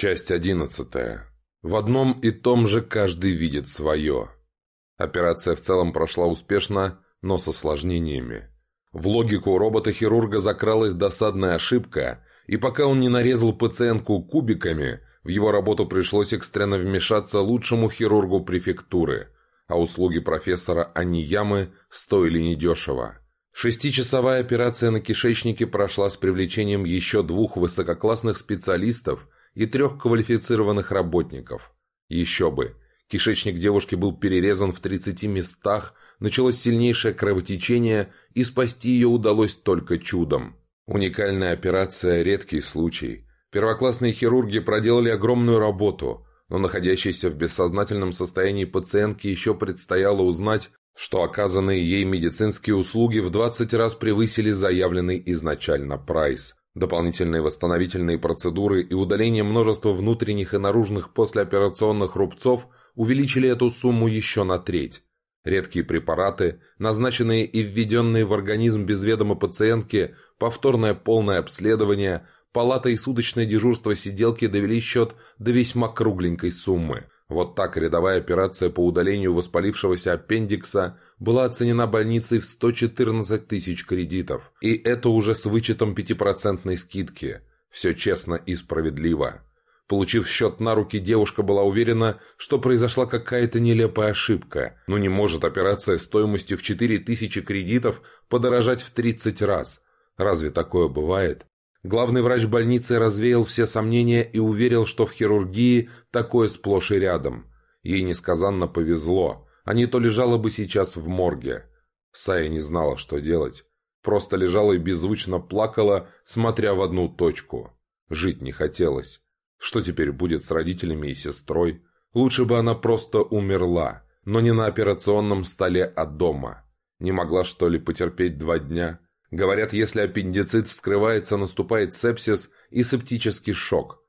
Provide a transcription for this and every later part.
Часть одиннадцатая. В одном и том же каждый видит свое. Операция в целом прошла успешно, но с осложнениями. В логику робота-хирурга закралась досадная ошибка, и пока он не нарезал пациентку кубиками, в его работу пришлось экстренно вмешаться лучшему хирургу префектуры, а услуги профессора Аниямы стоили недешево. Шестичасовая операция на кишечнике прошла с привлечением еще двух высококлассных специалистов – и трех квалифицированных работников. Еще бы. Кишечник девушки был перерезан в 30 местах, началось сильнейшее кровотечение, и спасти ее удалось только чудом. Уникальная операция – редкий случай. Первоклассные хирурги проделали огромную работу, но находящейся в бессознательном состоянии пациентке еще предстояло узнать, что оказанные ей медицинские услуги в 20 раз превысили заявленный изначально прайс. Дополнительные восстановительные процедуры и удаление множества внутренних и наружных послеоперационных рубцов увеличили эту сумму еще на треть. Редкие препараты, назначенные и введенные в организм без ведома пациентки, повторное полное обследование, палата и суточное дежурство сиделки довели счет до весьма кругленькой суммы – вот так рядовая операция по удалению воспалившегося аппендикса была оценена больницей в 114 тысяч кредитов. И это уже с вычетом 5% скидки. Все честно и справедливо. Получив счет на руки, девушка была уверена, что произошла какая-то нелепая ошибка. Но не может операция стоимостью в 4000 кредитов подорожать в 30 раз. Разве такое бывает? Главный врач больницы развеял все сомнения и уверил, что в хирургии такое сплошь и рядом. Ей несказанно повезло, а не то лежала бы сейчас в морге. Сая не знала, что делать. Просто лежала и беззвучно плакала, смотря в одну точку. Жить не хотелось. Что теперь будет с родителями и сестрой? Лучше бы она просто умерла, но не на операционном столе, а дома. Не могла, что ли, потерпеть два дня? Говорят, если аппендицит вскрывается, наступает сепсис и септический шок.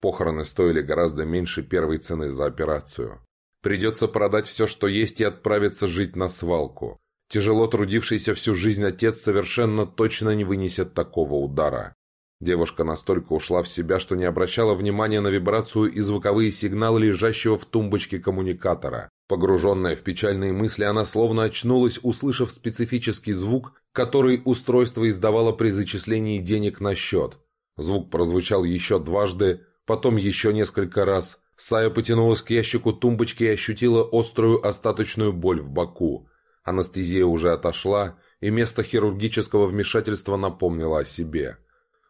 Похороны стоили гораздо меньше первой цены за операцию. Придется продать все, что есть, и отправиться жить на свалку. Тяжело трудившийся всю жизнь отец совершенно точно не вынесет такого удара. Девушка настолько ушла в себя, что не обращала внимания на вибрацию и звуковые сигналы лежащего в тумбочке коммуникатора. Погруженная в печальные мысли, она словно очнулась, услышав специфический звук, который устройство издавало при зачислении денег на счет. Звук прозвучал еще дважды, потом еще несколько раз. Сая потянулась к ящику тумбочки и ощутила острую остаточную боль в боку. Анестезия уже отошла, и место хирургического вмешательства напомнило о себе.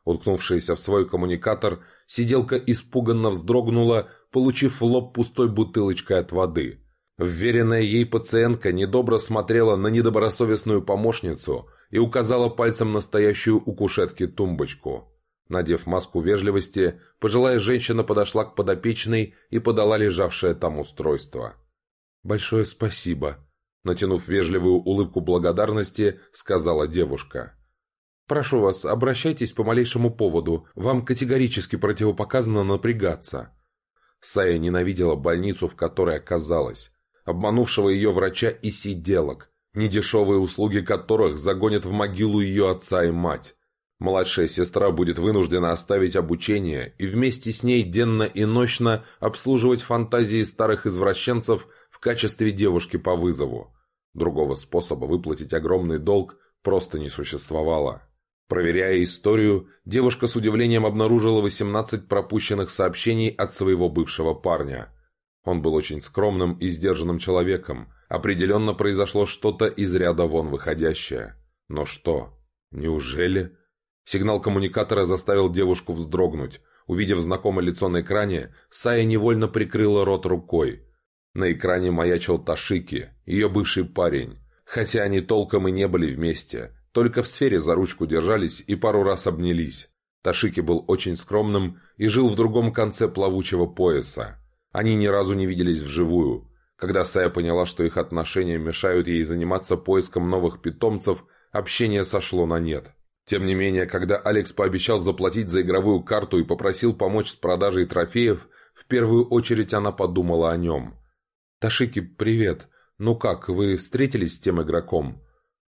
Уткнувшаяся в свой коммуникатор, сиделка испуганно вздрогнула, получив в лоб пустой бутылочкой от воды – Вверенная ей пациентка недобро смотрела на недобросовестную помощницу и указала пальцем настоящую у кушетки тумбочку. Надев маску вежливости, пожилая женщина подошла к подопечной и подала лежавшее там устройство. «Большое спасибо», — натянув вежливую улыбку благодарности, сказала девушка. «Прошу вас, обращайтесь по малейшему поводу. Вам категорически противопоказано напрягаться». Сая ненавидела больницу, в которой оказалась обманувшего ее врача и сиделок, недешевые услуги которых загонят в могилу ее отца и мать. Младшая сестра будет вынуждена оставить обучение и вместе с ней денно и ночно обслуживать фантазии старых извращенцев в качестве девушки по вызову. Другого способа выплатить огромный долг просто не существовало. Проверяя историю, девушка с удивлением обнаружила 18 пропущенных сообщений от своего бывшего парня. Он был очень скромным и сдержанным человеком. Определенно произошло что-то из ряда вон выходящее. Но что? Неужели? Сигнал коммуникатора заставил девушку вздрогнуть. Увидев знакомое лицо на экране, Сая невольно прикрыла рот рукой. На экране маячил Ташики, ее бывший парень. Хотя они толком и не были вместе. Только в сфере за ручку держались и пару раз обнялись. Ташики был очень скромным и жил в другом конце плавучего пояса. Они ни разу не виделись вживую. Когда Сая поняла, что их отношения мешают ей заниматься поиском новых питомцев, общение сошло на нет. Тем не менее, когда Алекс пообещал заплатить за игровую карту и попросил помочь с продажей трофеев, в первую очередь она подумала о нем. «Ташики, привет. Ну как, вы встретились с тем игроком?»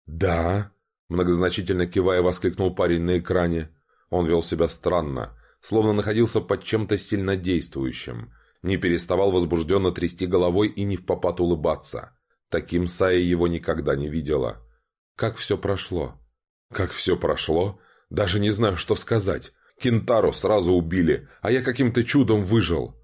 «Да», – многозначительно кивая воскликнул парень на экране. Он вел себя странно. словно находился под чем-то сильнодействующим. Не переставал возбужденно трясти головой и не в попад улыбаться. Таким Сая его никогда не видела. Как все прошло? Как все прошло? Даже не знаю, что сказать. Кентару сразу убили, а я каким-то чудом выжил.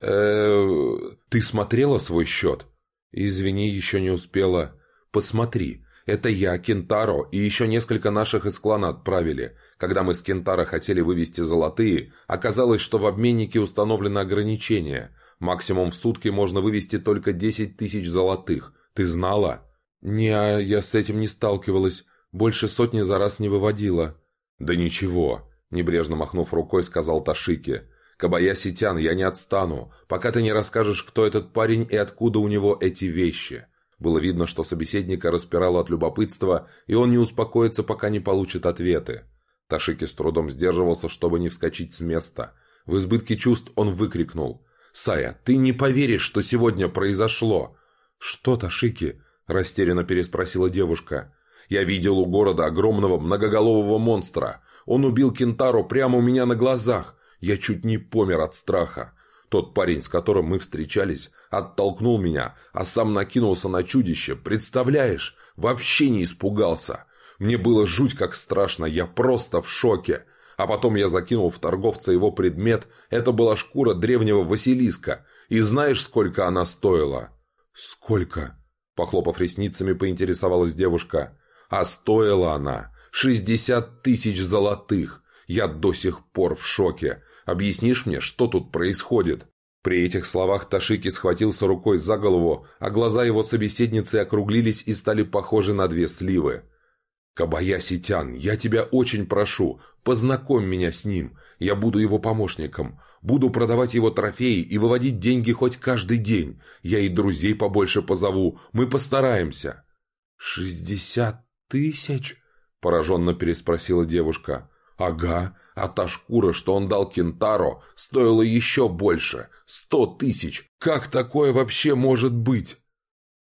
э Ты смотрела свой счет? Извини, еще не успела. Посмотри. Это я, Кентаро и еще несколько наших из клана отправили. Когда мы с Кентаро хотели вывести золотые, оказалось, что в обменнике установлено ограничение. Максимум в сутки можно вывести только 10 тысяч золотых. Ты знала? Не, а я с этим не сталкивалась. Больше сотни за раз не выводила. Да ничего, небрежно махнув рукой, сказал Ташики. Кабаяситян, я не отстану, пока ты не расскажешь, кто этот парень и откуда у него эти вещи. Было видно, что собеседника распирало от любопытства, и он не успокоится, пока не получит ответы. Ташики с трудом сдерживался, чтобы не вскочить с места. В избытке чувств он выкрикнул. «Сая, ты не поверишь, что сегодня произошло!» «Что, Ташики?» – растерянно переспросила девушка. «Я видел у города огромного многоголового монстра. Он убил Кентару прямо у меня на глазах. Я чуть не помер от страха. Тот парень, с которым мы встречались, оттолкнул меня, а сам накинулся на чудище. Представляешь? Вообще не испугался. Мне было жуть как страшно, я просто в шоке. А потом я закинул в торговца его предмет. Это была шкура древнего Василиска. И знаешь, сколько она стоила? «Сколько?» Похлопав ресницами, поинтересовалась девушка. «А стоила она шестьдесят тысяч золотых. Я до сих пор в шоке. Объяснишь мне, что тут происходит?» При этих словах Ташики схватился рукой за голову, а глаза его собеседницы округлились и стали похожи на две сливы. «Кабаяситян, я тебя очень прошу, познакомь меня с ним. Я буду его помощником. Буду продавать его трофеи и выводить деньги хоть каждый день. Я и друзей побольше позову. Мы постараемся». «Шестьдесят тысяч?» – пораженно переспросила девушка. «Ага, а та шкура, что он дал Кентаро, стоила еще больше. Сто тысяч. Как такое вообще может быть?»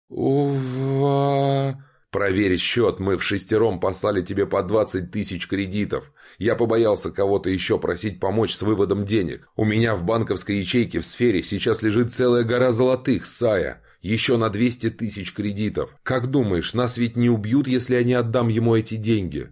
«Ува...» «Проверь счет, мы в шестером послали тебе по двадцать тысяч кредитов. Я побоялся кого-то еще просить помочь с выводом денег. У меня в банковской ячейке в сфере сейчас лежит целая гора золотых, Сая. Еще на двести тысяч кредитов. Как думаешь, нас ведь не убьют, если я не отдам ему эти деньги?»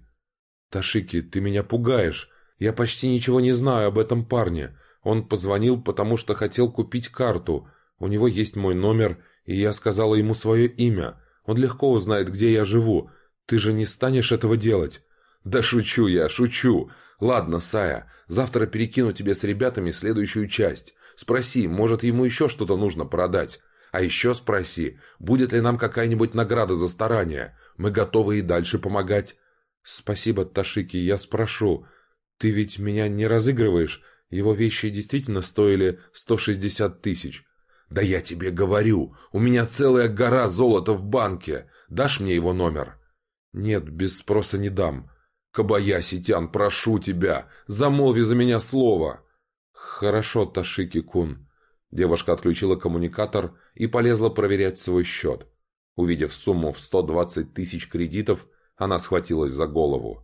«Ташики, ты меня пугаешь. Я почти ничего не знаю об этом парне. Он позвонил, потому что хотел купить карту. У него есть мой номер, и я сказала ему свое имя. Он легко узнает, где я живу. Ты же не станешь этого делать?» «Да шучу я, шучу. Ладно, Сая, завтра перекину тебе с ребятами следующую часть. Спроси, может, ему еще что-то нужно продать. А еще спроси, будет ли нам какая-нибудь награда за старание. Мы готовы и дальше помогать». «Спасибо, Ташики, я спрошу. Ты ведь меня не разыгрываешь? Его вещи действительно стоили 160 тысяч». «Да я тебе говорю, у меня целая гора золота в банке. Дашь мне его номер?» «Нет, без спроса не дам». «Кабаяси-тян, прошу тебя, замолви за меня слово». «Хорошо, Ташики-кун». Девушка отключила коммуникатор и полезла проверять свой счет. Увидев сумму в 120 тысяч кредитов, она схватилась за голову.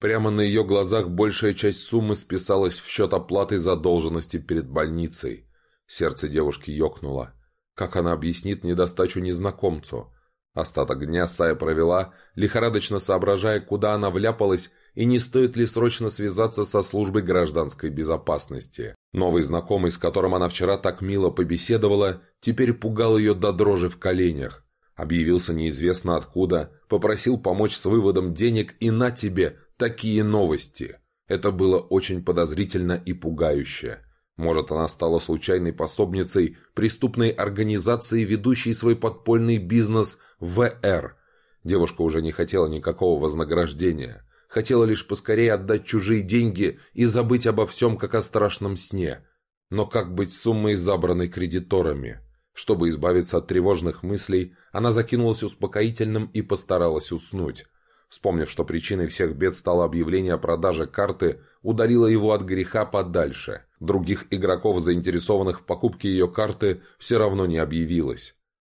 Прямо на ее глазах большая часть суммы списалась в счет оплаты задолженности перед больницей. Сердце девушки ёкнуло. Как она объяснит недостачу незнакомцу? Остаток дня Сая провела, лихорадочно соображая, куда она вляпалась и не стоит ли срочно связаться со службой гражданской безопасности. Новый знакомый, с которым она вчера так мило побеседовала, теперь пугал ее до дрожи в коленях. Объявился неизвестно откуда, попросил помочь с выводом денег и на тебе такие новости. Это было очень подозрительно и пугающе. Может, она стала случайной пособницей преступной организации, ведущей свой подпольный бизнес ВР. Девушка уже не хотела никакого вознаграждения. Хотела лишь поскорее отдать чужие деньги и забыть обо всем, как о страшном сне. Но как быть суммой, забранной кредиторами? Чтобы избавиться от тревожных мыслей, она закинулась успокоительным и постаралась уснуть. Вспомнив, что причиной всех бед стало объявление о продаже карты, удалила его от греха подальше. Других игроков, заинтересованных в покупке ее карты, все равно не объявилось.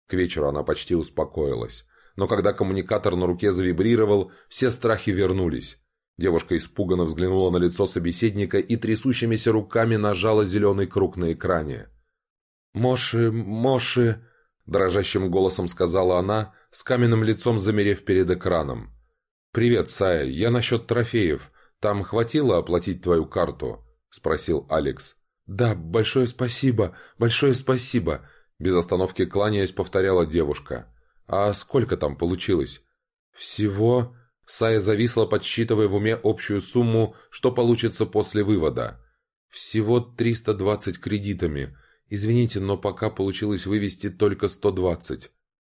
К вечеру она почти успокоилась. Но когда коммуникатор на руке завибрировал, все страхи вернулись. Девушка испуганно взглянула на лицо собеседника и трясущимися руками нажала зеленый круг на экране. «Моши, Моши...» – дрожащим голосом сказала она, с каменным лицом замерев перед экраном. «Привет, Сая, я насчет трофеев. Там хватило оплатить твою карту?» – спросил Алекс. «Да, большое спасибо, большое спасибо», – без остановки кланяясь повторяла девушка. «А сколько там получилось?» «Всего...» Сая зависла, подсчитывая в уме общую сумму, что получится после вывода. «Всего 320 кредитами. Извините, но пока получилось вывести только 120.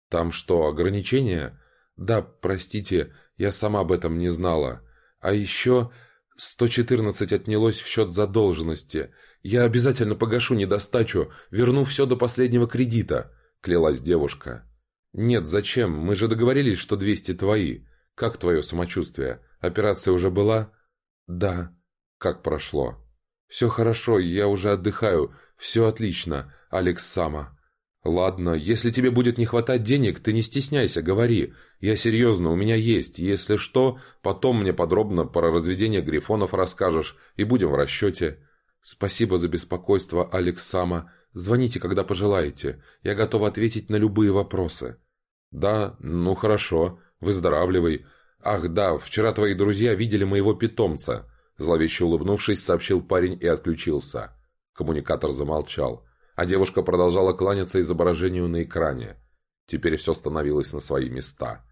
Там что, ограничения?» «Да, простите, я сама об этом не знала. А еще 114 отнялось в счет задолженности. Я обязательно погашу недостачу, верну все до последнего кредита», — клялась девушка. «Нет, зачем? Мы же договорились, что 200 твои. Как твое самочувствие? Операция уже была?» «Да». «Как прошло?» «Все хорошо, я уже отдыхаю. Все отлично, Алекс Сама». «Ладно, если тебе будет не хватать денег, ты не стесняйся, говори. Я серьезно, у меня есть. Если что, потом мне подробно про разведение грифонов расскажешь, и будем в расчете». «Спасибо за беспокойство, Алекс Сама. Звоните, когда пожелаете. Я готова ответить на любые вопросы». «Да, ну хорошо. Выздоравливай. Ах да, вчера твои друзья видели моего питомца». Зловеще улыбнувшись, сообщил парень и отключился. Коммуникатор замолчал, а девушка продолжала кланяться изображению на экране. Теперь все становилось на свои места.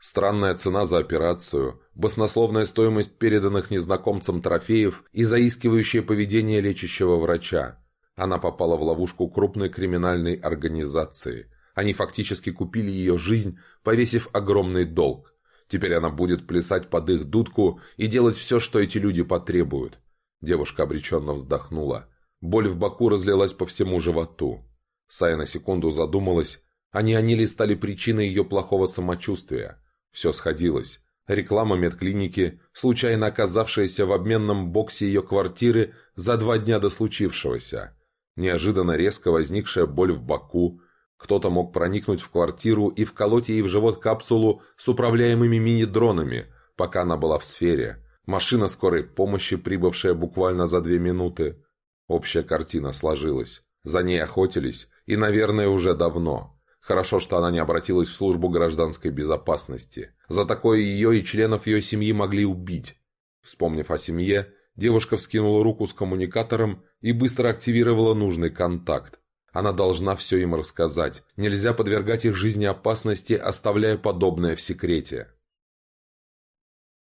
Странная цена за операцию, баснословная стоимость переданных незнакомцам трофеев и заискивающее поведение лечащего врача. Она попала в ловушку крупной криминальной организации. Они фактически купили ее жизнь, повесив огромный долг. Теперь она будет плясать под их дудку и делать все, что эти люди потребуют. Девушка обреченно вздохнула. Боль в боку разлилась по всему животу. Сая на секунду задумалась, а не они ли стали причиной ее плохого самочувствия. Все сходилось. Реклама медклиники, случайно оказавшаяся в обменном боксе ее квартиры за два дня до случившегося. Неожиданно резко возникшая боль в боку. Кто-то мог проникнуть в квартиру и вколоть ей в живот капсулу с управляемыми мини-дронами, пока она была в сфере. Машина скорой помощи, прибывшая буквально за две минуты. Общая картина сложилась. За ней охотились, и, наверное, уже давно. Хорошо, что она не обратилась в службу гражданской безопасности. За такое ее и членов ее семьи могли убить. Вспомнив о семье, девушка вскинула руку с коммуникатором и быстро активировала нужный контакт. Она должна все им рассказать. Нельзя подвергать их жизни опасности, оставляя подобное в секрете.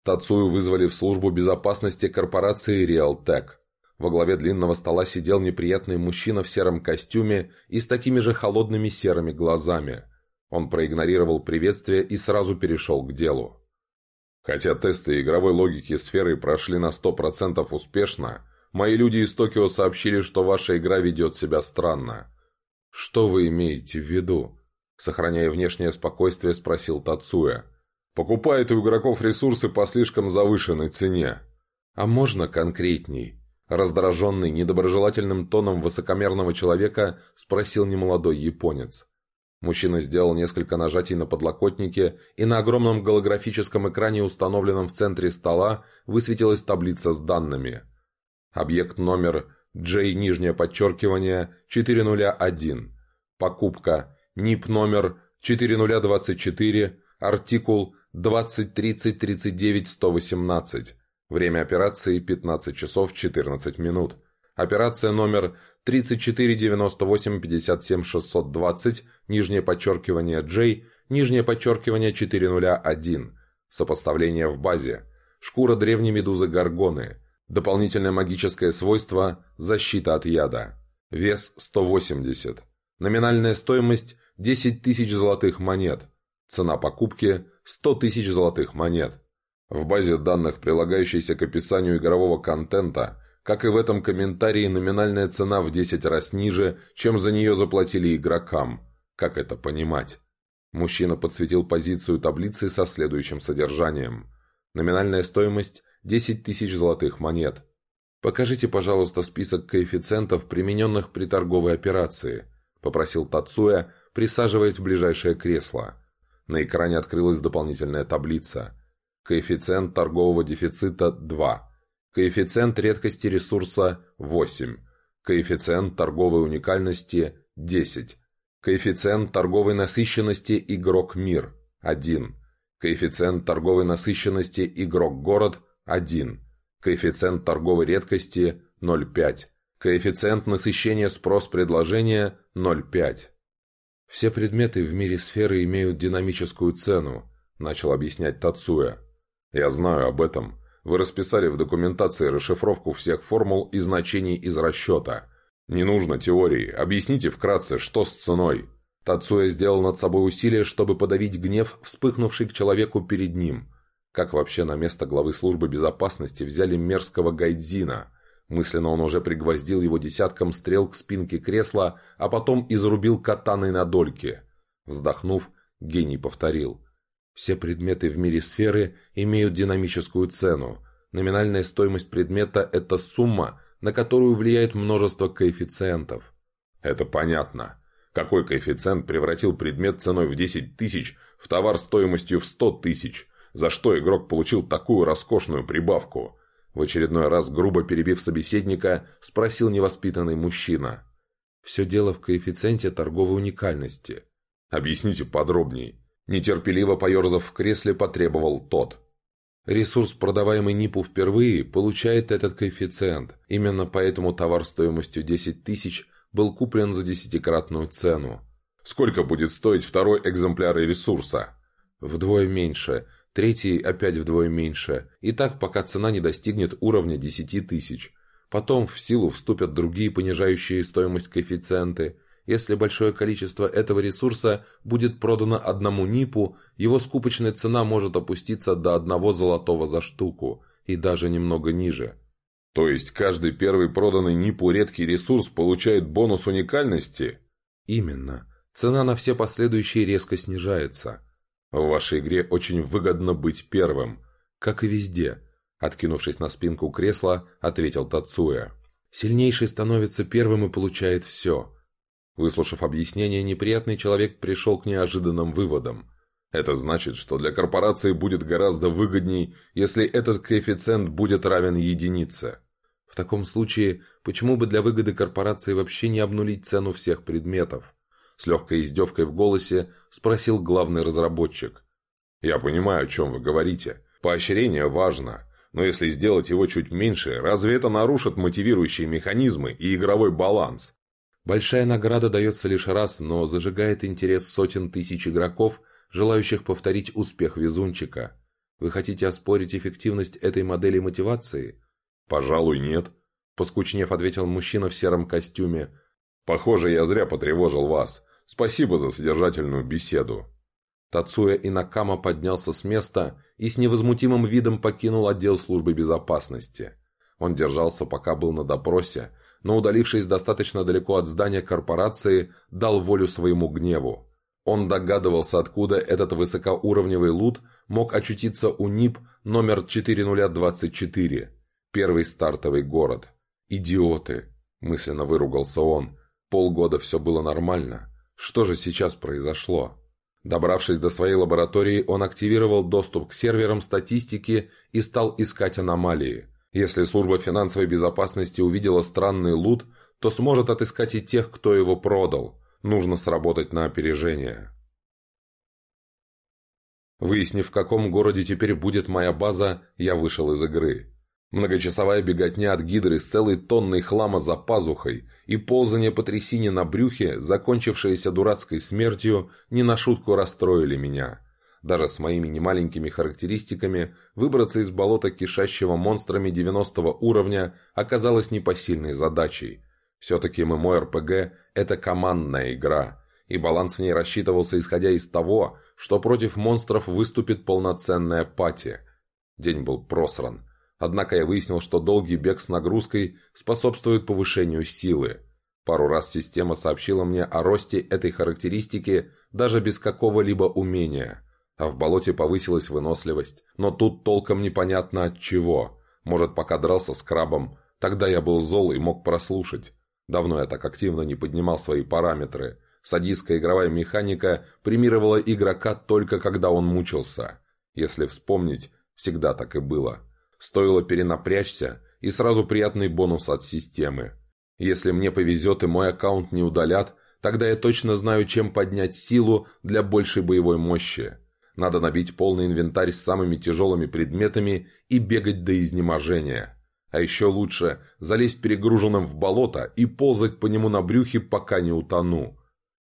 Тацую вызвали в службу безопасности корпорации Realtek. Во главе длинного стола сидел неприятный мужчина в сером костюме и с такими же холодными серыми глазами. Он проигнорировал приветствие и сразу перешел к делу. Хотя тесты игровой логики сферы прошли на 100% успешно, Мои люди из Токио сообщили, что ваша игра ведет себя странно. Что вы имеете в виду? Сохраняя внешнее спокойствие, спросил Тацуя. Покупает у игроков ресурсы по слишком завышенной цене. А можно конкретней? Раздраженный недоброжелательным тоном высокомерного человека спросил немолодой японец. Мужчина сделал несколько нажатий на подлокотнике, и на огромном голографическом экране, установленном в центре стола, высветилась таблица с данными. Объект номер J, нижнее подчеркивание, 401. Покупка. НИП номер 4024, артикул 2030-39-118. Время операции 15 часов 14 минут. Операция номер 3498-57-620, нижнее подчеркивание J, нижнее подчеркивание 401. Сопоставление в базе. Шкура древней медузы Гаргоны. Дополнительное магическое свойство – защита от яда. Вес 180. Номинальная стоимость – 10 тысяч золотых монет. Цена покупки – 100 тысяч золотых монет. В базе данных, прилагающейся к описанию игрового контента, как и в этом комментарии, номинальная цена в 10 раз ниже, чем за нее заплатили игрокам. Как это понимать? Мужчина подсветил позицию таблицы со следующим содержанием. Номинальная стоимость 10 тысяч золотых монет. «Покажите, пожалуйста, список коэффициентов, примененных при торговой операции», – попросил Тацуя, присаживаясь в ближайшее кресло. На экране открылась дополнительная таблица. Коэффициент торгового дефицита 2. Коэффициент редкости ресурса 8. Коэффициент торговой уникальности 10. Коэффициент торговой насыщенности игрок мир 1. Коэффициент торговой насыщенности игрок город 1. Коэффициент торговой редкости 0,5. Коэффициент насыщения спрос-предложения 0,5. «Все предметы в мире сферы имеют динамическую цену», – начал объяснять Тацуя. «Я знаю об этом. Вы расписали в документации расшифровку всех формул и значений из расчета. Не нужно теории. Объясните вкратце, что с ценой». Тацуя сделал над собой усилие, чтобы подавить гнев, вспыхнувший к человеку перед ним. Как вообще на место главы службы безопасности взяли мерзкого гайдзина – Мысленно он уже пригвоздил его десятком стрел к спинке кресла, а потом изрубил катаной на дольке. Вздохнув, гений повторил. Все предметы в мире сферы имеют динамическую цену. Номинальная стоимость предмета – это сумма, на которую влияет множество коэффициентов. Это понятно. Какой коэффициент превратил предмет ценой в 10 тысяч в товар стоимостью в 100 тысяч? За что игрок получил такую роскошную прибавку? В очередной раз, грубо перебив собеседника, спросил невоспитанный мужчина. «Все дело в коэффициенте торговой уникальности». «Объясните подробней». Нетерпеливо поерзав в кресле, потребовал тот. Ресурс, продаваемый НИПу впервые, получает этот коэффициент. Именно поэтому товар стоимостью 10 тысяч был куплен за десятикратную цену. Сколько будет стоить второй экземпляр ресурса? Вдвое меньше – третий опять вдвое меньше, и так пока цена не достигнет уровня 10 тысяч. Потом в силу вступят другие понижающие стоимость коэффициенты. Если большое количество этого ресурса будет продано одному НИПу, его скупочная цена может опуститься до одного золотого за штуку, и даже немного ниже. То есть каждый первый проданный НИПу редкий ресурс получает бонус уникальности? Именно. Цена на все последующие резко снижается. В вашей игре очень выгодно быть первым, как и везде. Откинувшись на спинку кресла, ответил Тацуя. Сильнейший становится первым и получает все. Выслушав объяснение, неприятный человек пришел к неожиданным выводам. Это значит, что для корпорации будет гораздо выгодней, если этот коэффициент будет равен единице. В таком случае, почему бы для выгоды корпорации вообще не обнулить цену всех предметов? С легкой издевкой в голосе спросил главный разработчик. «Я понимаю, о чем вы говорите. Поощрение важно. Но если сделать его чуть меньше, разве это нарушит мотивирующие механизмы и игровой баланс? Большая награда дается лишь раз, но зажигает интерес сотен тысяч игроков, желающих повторить успех везунчика. Вы хотите оспорить эффективность этой модели мотивации? Пожалуй, нет. Поскучнев ответил мужчина в сером костюме. Похоже, я зря потревожил вас. Спасибо за содержательную беседу». Тацуя Инакама поднялся с места и с невозмутимым видом покинул отдел службы безопасности. Он держался, пока был на допросе, но, удалившись достаточно далеко от здания корпорации, дал волю своему гневу. Он догадывался, откуда этот высокоуровневый лут мог очутиться у НИП номер 4024, первый стартовый город. «Идиоты!» – мысленно выругался он. Полгода все было нормально, что же сейчас произошло? Добравшись до своей лаборатории, он активировал доступ к серверам статистики и стал искать аномалии. Если служба финансовой безопасности увидела странный лут, то сможет отыскать и тех, кто его продал. Нужно сработать на опережение. Выяснив, в каком городе теперь будет моя база, я вышел из игры. Многочасовая беготня от гидры с целой тонной хлама за пазухой и ползание по трясине на брюхе, закончившееся дурацкой смертью, не на шутку расстроили меня. Даже с моими немаленькими характеристиками выбраться из болота, кишащего монстрами 90 уровня, оказалось непосильной задачей. Все-таки ММО-РПГ – это командная игра, и баланс в ней рассчитывался исходя из того, что против монстров выступит полноценная пати. День был просран – Однако я выяснил, что долгий бег с нагрузкой способствует повышению силы. Пару раз система сообщила мне о росте этой характеристики даже без какого-либо умения. А в болоте повысилась выносливость. Но тут толком непонятно от чего. Может, пока дрался с крабом. Тогда я был зол и мог прослушать. Давно я так активно не поднимал свои параметры. Садистская игровая механика премировала игрока только когда он мучился. Если вспомнить, Всегда так и было. Стоило перенапрячься, и сразу приятный бонус от системы. Если мне повезет и мой аккаунт не удалят, тогда я точно знаю, чем поднять силу для большей боевой мощи. Надо набить полный инвентарь с самыми тяжелыми предметами и бегать до изнеможения. А еще лучше залезть перегруженным в болото и ползать по нему на брюхе, пока не утону.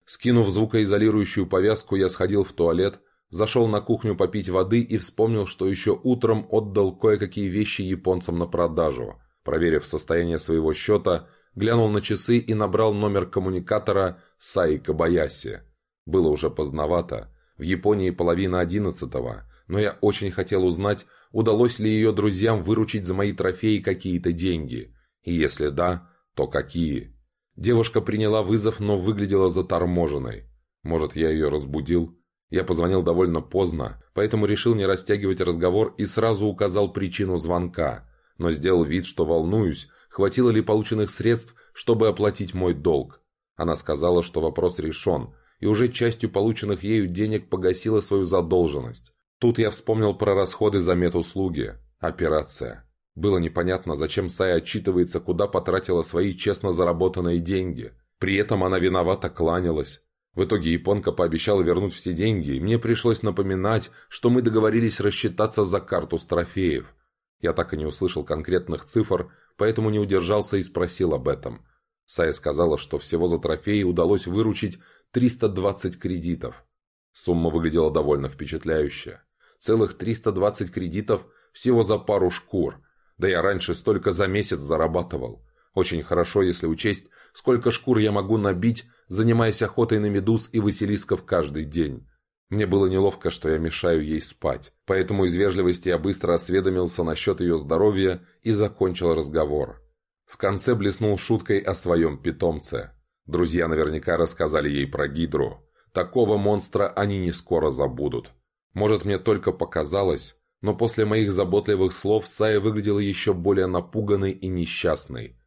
Скинув звукоизолирующую повязку, я сходил в туалет, зашел на кухню попить воды и вспомнил, что еще утром отдал кое-какие вещи японцам на продажу. Проверив состояние своего счета, глянул на часы и набрал номер коммуникатора Саи Кабаяси. Было уже поздновато. В Японии половина одиннадцатого, но я очень хотел узнать, удалось ли ее друзьям выручить за мои трофеи какие-то деньги. И если да, то какие? Девушка приняла вызов, но выглядела заторможенной. Может, я ее разбудил? Я позвонил довольно поздно, поэтому решил не растягивать разговор и сразу указал причину звонка, но сделал вид, что волнуюсь, хватило ли полученных средств, чтобы оплатить мой долг. Она сказала, что вопрос решен, и уже частью полученных ею денег погасила свою задолженность. Тут я вспомнил про расходы за медуслуги. Операция. Было непонятно, зачем Сая отчитывается, куда потратила свои честно заработанные деньги. При этом она виновата кланялась. В итоге японка пообещала вернуть все деньги, и мне пришлось напоминать, что мы договорились рассчитаться за карту с трофеев. Я так и не услышал конкретных цифр, поэтому не удержался и спросил об этом. Сая сказала, что всего за трофеи удалось выручить 320 кредитов. Сумма выглядела довольно впечатляюще. Целых 320 кредитов всего за пару шкур – да я раньше столько за месяц зарабатывал. Очень хорошо, если учесть, сколько шкур я могу набить, занимаясь охотой на медуз и василисков каждый день. Мне было неловко, что я мешаю ей спать, поэтому из вежливости я быстро осведомился насчет ее здоровья и закончил разговор. В конце блеснул шуткой о своем питомце. Друзья наверняка рассказали ей про гидру. Такого монстра они не скоро забудут. Может, мне только показалось, но после моих заботливых слов Сая выглядела еще более напуганной и несчастной.